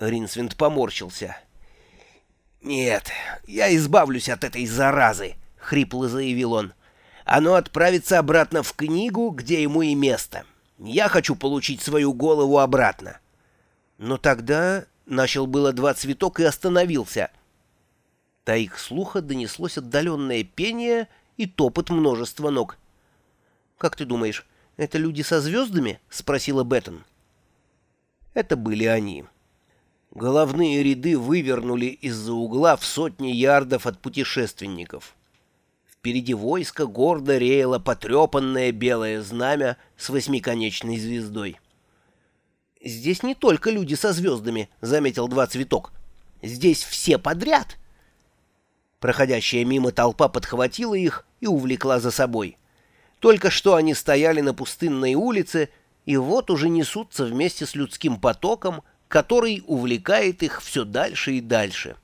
Ринсвинд поморщился. «Нет, я избавлюсь от этой заразы», — хрипло заявил он. «Оно отправится обратно в книгу, где ему и место. Я хочу получить свою голову обратно». Но тогда начал было два цветок и остановился. До их слуха донеслось отдаленное пение и топот множества ног. «Как ты думаешь, это люди со звездами?» — спросила Беттон. Это были они. Головные ряды вывернули из-за угла в сотни ярдов от путешественников. Впереди войска гордо реяло потрепанное белое знамя с восьмиконечной звездой. «Здесь не только люди со звездами», — заметил два цветок. «Здесь все подряд». Проходящая мимо толпа подхватила их и увлекла за собой. Только что они стояли на пустынной улице, и вот уже несутся вместе с людским потоком, который увлекает их все дальше и дальше.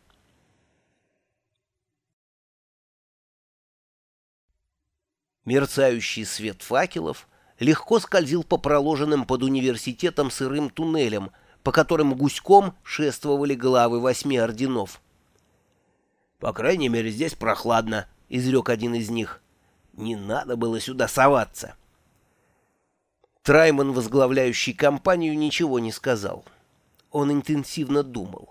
Мерцающий свет факелов легко скользил по проложенным под университетом сырым туннелям, по которым гуськом шествовали главы восьми орденов. «По крайней мере, здесь прохладно», — изрек один из них. «Не надо было сюда соваться». Трайман, возглавляющий компанию, ничего не сказал он интенсивно думал.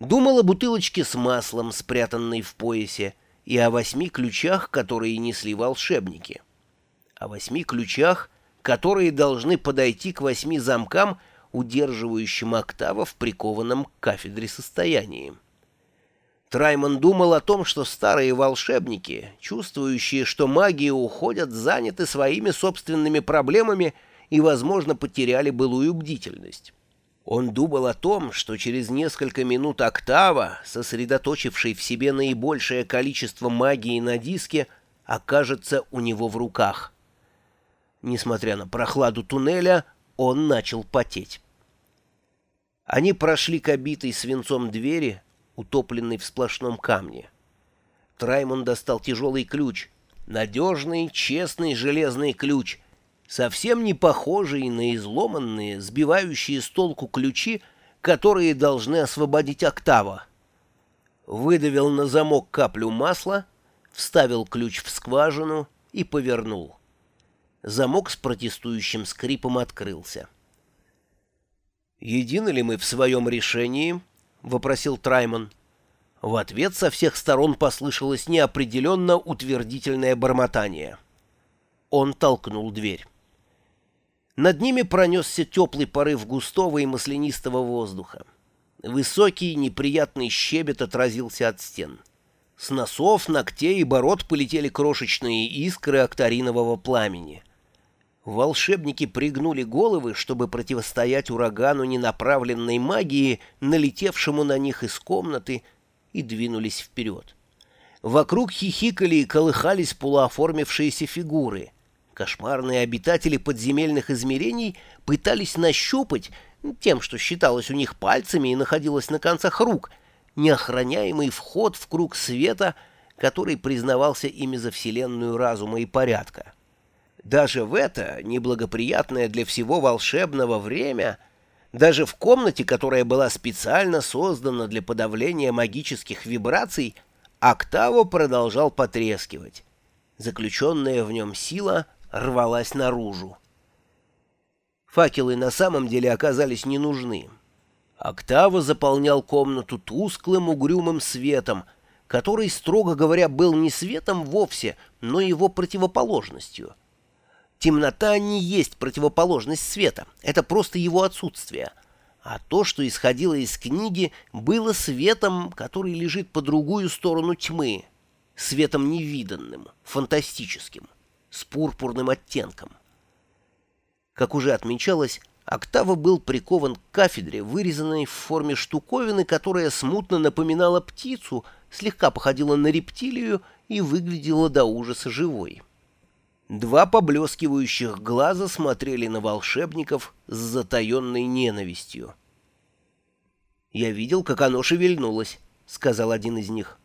Думал о бутылочке с маслом, спрятанной в поясе, и о восьми ключах, которые несли волшебники. О восьми ключах, которые должны подойти к восьми замкам, удерживающим октава в прикованном к кафедре состоянии. Трайман думал о том, что старые волшебники, чувствующие, что магии уходят, заняты своими собственными проблемами и, возможно, потеряли былую бдительность. Он думал о том, что через несколько минут октава, сосредоточивший в себе наибольшее количество магии на диске, окажется у него в руках. Несмотря на прохладу туннеля, он начал потеть. Они прошли к обитой свинцом двери, утопленной в сплошном камне. Траймон достал тяжелый ключ, надежный, честный железный ключ — совсем не похожие на изломанные, сбивающие с толку ключи, которые должны освободить октава. Выдавил на замок каплю масла, вставил ключ в скважину и повернул. Замок с протестующим скрипом открылся. «Едины ли мы в своем решении?» — вопросил Трайман. В ответ со всех сторон послышалось неопределенно утвердительное бормотание. Он толкнул дверь. Над ними пронесся теплый порыв густого и маслянистого воздуха. Высокий неприятный щебет отразился от стен. С носов, ногтей и бород полетели крошечные искры акторинового пламени. Волшебники пригнули головы, чтобы противостоять урагану ненаправленной магии, налетевшему на них из комнаты, и двинулись вперед. Вокруг хихикали и колыхались полуоформившиеся фигуры — Кошмарные обитатели подземельных измерений пытались нащупать тем, что считалось у них пальцами и находилось на концах рук, неохраняемый вход в круг света, который признавался ими за вселенную разума и порядка. Даже в это неблагоприятное для всего волшебного время, даже в комнате, которая была специально создана для подавления магических вибраций, Октаво продолжал потрескивать. Заключенная в нем сила рвалась наружу. Факелы на самом деле оказались не нужны. Октава заполнял комнату тусклым угрюмым светом, который, строго говоря, был не светом вовсе, но его противоположностью. Темнота не есть противоположность света, это просто его отсутствие. А то, что исходило из книги, было светом, который лежит по другую сторону тьмы, светом невиданным, фантастическим с пурпурным оттенком. Как уже отмечалось, Октава был прикован к кафедре, вырезанной в форме штуковины, которая смутно напоминала птицу, слегка походила на рептилию и выглядела до ужаса живой. Два поблескивающих глаза смотрели на волшебников с затаенной ненавистью. «Я видел, как оно шевельнулось», — сказал один из них.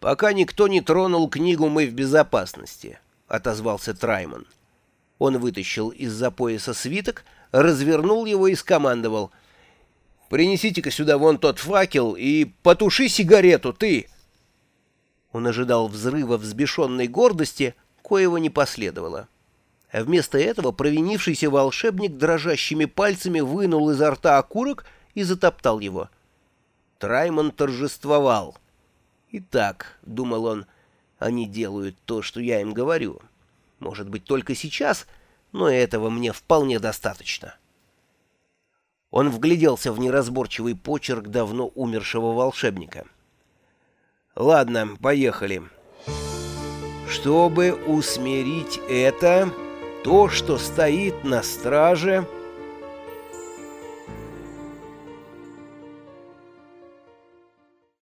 «Пока никто не тронул книгу, мы в безопасности отозвался Трайман. Он вытащил из-за пояса свиток, развернул его и скомандовал. принесите-ка сюда вон тот факел и потуши сигарету, ты!» Он ожидал взрыва взбешенной гордости, коего не последовало. А вместо этого провинившийся волшебник дрожащими пальцами вынул изо рта окурок и затоптал его. Траймон торжествовал. «Итак», — думал он, — «они делают то, что я им говорю. Может быть, только сейчас, но этого мне вполне достаточно». Он вгляделся в неразборчивый почерк давно умершего волшебника. «Ладно, поехали. Чтобы усмирить это...» то, что стоит на страже